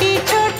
छोटी छोटी